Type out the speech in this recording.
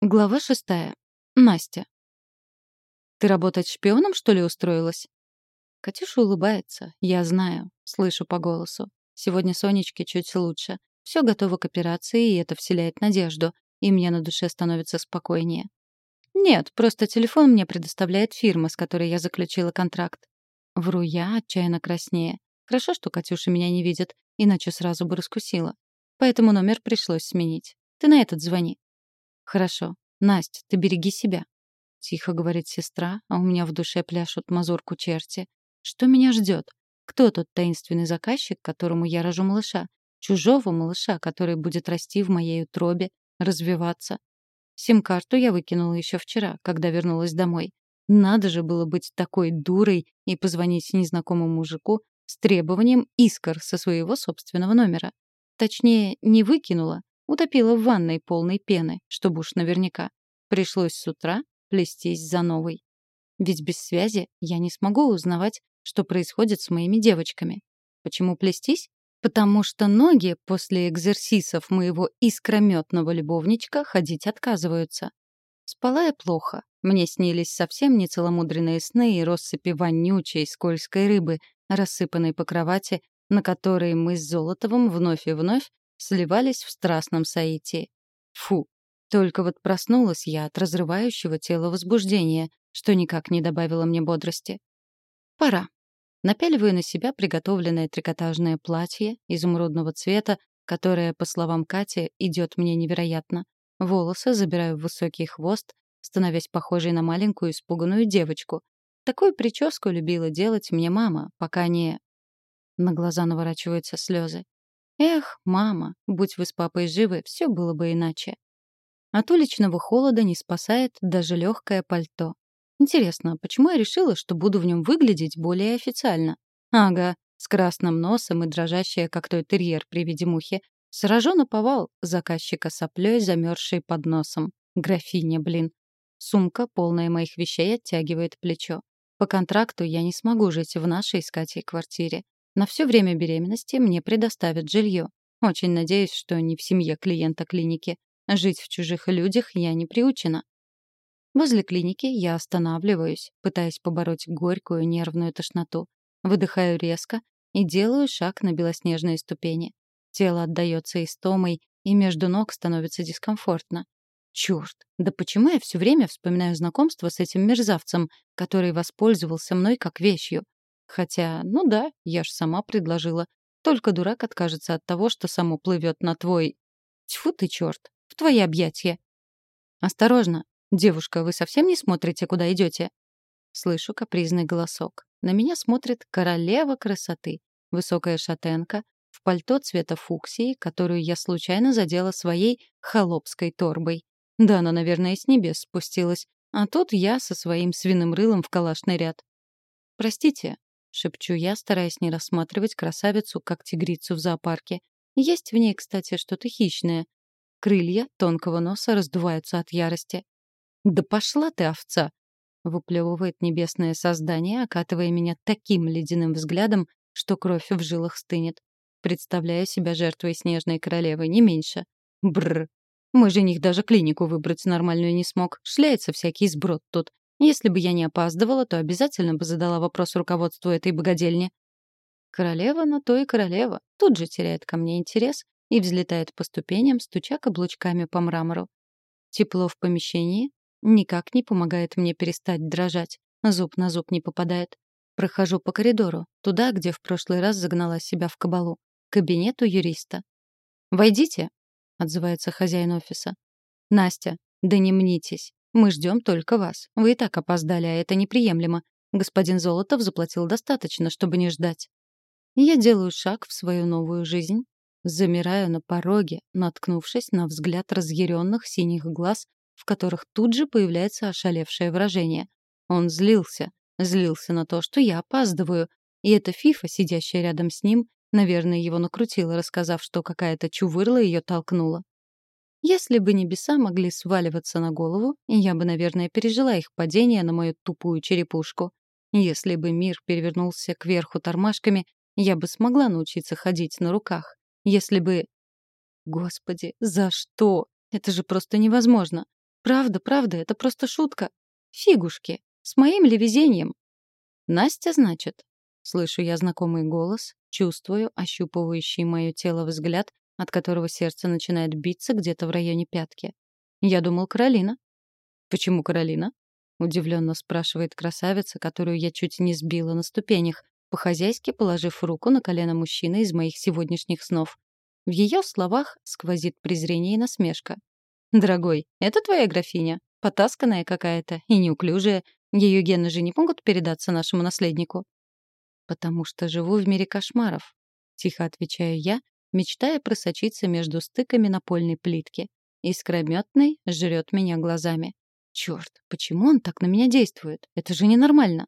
Глава шестая. Настя. «Ты работать шпионом, что ли, устроилась?» Катюша улыбается. Я знаю. Слышу по голосу. Сегодня Сонечке чуть лучше. Все готово к операции, и это вселяет надежду. И мне на душе становится спокойнее. Нет, просто телефон мне предоставляет фирма, с которой я заключила контракт. Вру я, отчаянно краснее. Хорошо, что Катюша меня не видит, иначе сразу бы раскусила. Поэтому номер пришлось сменить. Ты на этот звони. «Хорошо. Насть, ты береги себя», — тихо говорит сестра, а у меня в душе пляшут мазурку черти. «Что меня ждет? Кто тот таинственный заказчик, которому я рожу малыша? Чужого малыша, который будет расти в моей утробе, развиваться?» Сим-карту я выкинула еще вчера, когда вернулась домой. Надо же было быть такой дурой и позвонить незнакомому мужику с требованием искр со своего собственного номера. Точнее, не выкинула, Утопила в ванной полной пены, чтобы уж наверняка. Пришлось с утра плестись за новой. Ведь без связи я не смогу узнавать, что происходит с моими девочками. Почему плестись? Потому что ноги после экзерсисов моего искрометного любовничка ходить отказываются. Спала я плохо. Мне снились совсем нецеломудренные сны и россыпи вонючей скользкой рыбы, рассыпанной по кровати, на которой мы с Золотовым вновь и вновь сливались в страстном соитии. Фу, только вот проснулась я от разрывающего тела возбуждения, что никак не добавило мне бодрости. Пора. Напяливаю на себя приготовленное трикотажное платье изумрудного цвета, которое, по словам Кати, идет мне невероятно. Волосы забираю в высокий хвост, становясь похожей на маленькую испуганную девочку. Такую прическу любила делать мне мама, пока не... На глаза наворачиваются слезы. Эх, мама, будь вы с папой живы, все было бы иначе. От уличного холода не спасает даже легкое пальто. Интересно, почему я решила, что буду в нем выглядеть более официально? Ага, с красным носом и дрожащая, как той терьер при виде мухи. Сражу на повал заказчика соплей, замерзшей под носом. Графиня, блин. Сумка, полная моих вещей, оттягивает плечо. По контракту я не смогу жить в нашей с квартире. На все время беременности мне предоставят жилье. Очень надеюсь, что не в семье клиента клиники. Жить в чужих людях я не приучена. Возле клиники я останавливаюсь, пытаясь побороть горькую нервную тошноту. Выдыхаю резко и делаю шаг на белоснежные ступени. Тело отдаётся истомой, и между ног становится дискомфортно. Чёрт, да почему я все время вспоминаю знакомство с этим мерзавцем, который воспользовался мной как вещью? Хотя, ну да, я ж сама предложила. Только дурак откажется от того, что само плывет на твой... Тьфу ты, черт, в твои объятия. Осторожно, девушка, вы совсем не смотрите, куда идете? Слышу капризный голосок. На меня смотрит королева красоты. Высокая шатенка, в пальто цвета фуксии, которую я случайно задела своей холопской торбой. Да, она, наверное, с небес спустилась. А тут я со своим свиным рылом в калашный ряд. «Простите, — шепчу я, стараясь не рассматривать красавицу, как тигрицу в зоопарке. Есть в ней, кстати, что-то хищное. Крылья тонкого носа раздуваются от ярости. «Да пошла ты, овца!» — выплевывает небесное создание, окатывая меня таким ледяным взглядом, что кровь в жилах стынет. Представляю себя жертвой снежной королевы, не меньше. Бррр. Мой жених даже клинику выбрать нормальную не смог. Шляется всякий сброд тут. Если бы я не опаздывала, то обязательно бы задала вопрос руководству этой богадельни. Королева на то и королева. Тут же теряет ко мне интерес и взлетает по ступеням, стуча каблучками по мрамору. Тепло в помещении никак не помогает мне перестать дрожать. Зуб на зуб не попадает. Прохожу по коридору, туда, где в прошлый раз загнала себя в кабалу. К кабинету юриста. «Войдите», — отзывается хозяин офиса. «Настя, да не мнитесь. Мы ждем только вас. Вы и так опоздали, а это неприемлемо. Господин Золотов заплатил достаточно, чтобы не ждать. Я делаю шаг в свою новую жизнь, замираю на пороге, наткнувшись на взгляд разъяренных синих глаз, в которых тут же появляется ошалевшее выражение. Он злился, злился на то, что я опаздываю, и эта фифа, сидящая рядом с ним, наверное, его накрутила, рассказав, что какая-то чувырла ее толкнула. Если бы небеса могли сваливаться на голову, я бы, наверное, пережила их падение на мою тупую черепушку. Если бы мир перевернулся кверху тормашками, я бы смогла научиться ходить на руках. Если бы... Господи, за что? Это же просто невозможно. Правда, правда, это просто шутка. Фигушки. С моим ли везением? Настя, значит? Слышу я знакомый голос, чувствую ощупывающий мое тело взгляд, от которого сердце начинает биться где-то в районе пятки. Я думал, Каролина. Почему Каролина? Удивленно спрашивает красавица, которую я чуть не сбила на ступенях, по-хозяйски положив руку на колено мужчины из моих сегодняшних снов. В ее словах сквозит презрение и насмешка. «Дорогой, это твоя графиня? Потасканная какая-то и неуклюжая. Ее гены же не могут передаться нашему наследнику?» «Потому что живу в мире кошмаров», — тихо отвечаю я, мечтая просочиться между стыками напольной плитки. Искрометный жрет меня глазами. Черт, почему он так на меня действует? Это же ненормально.